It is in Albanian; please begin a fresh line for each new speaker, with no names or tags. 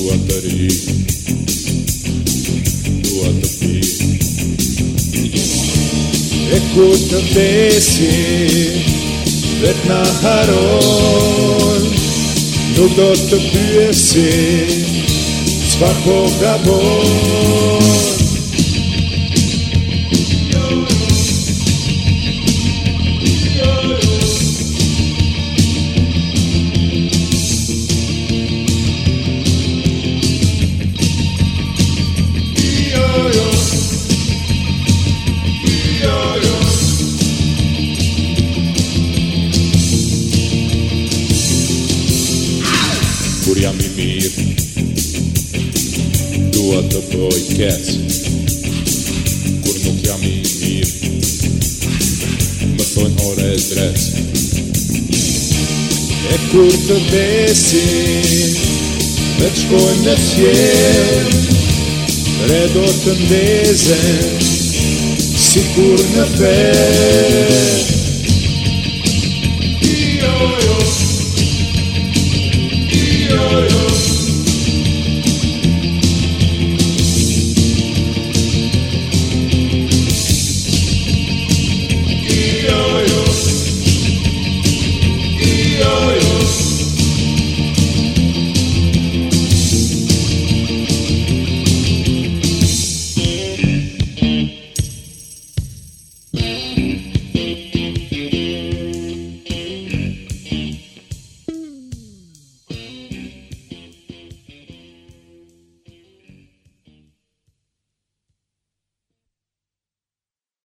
του αταρί,
του αταπί. Ακούτε θέση, περνά χαρόν,
νου το πίεση, σφαχό γαμπόν.
kur jam i mirë Dua të bëj kecë Kur nuk jam i mirë Më thojnë ore e drecë
E kur të besim Dhe të shkojmë në fjerë Redo të ndezem Si kur në
fjerë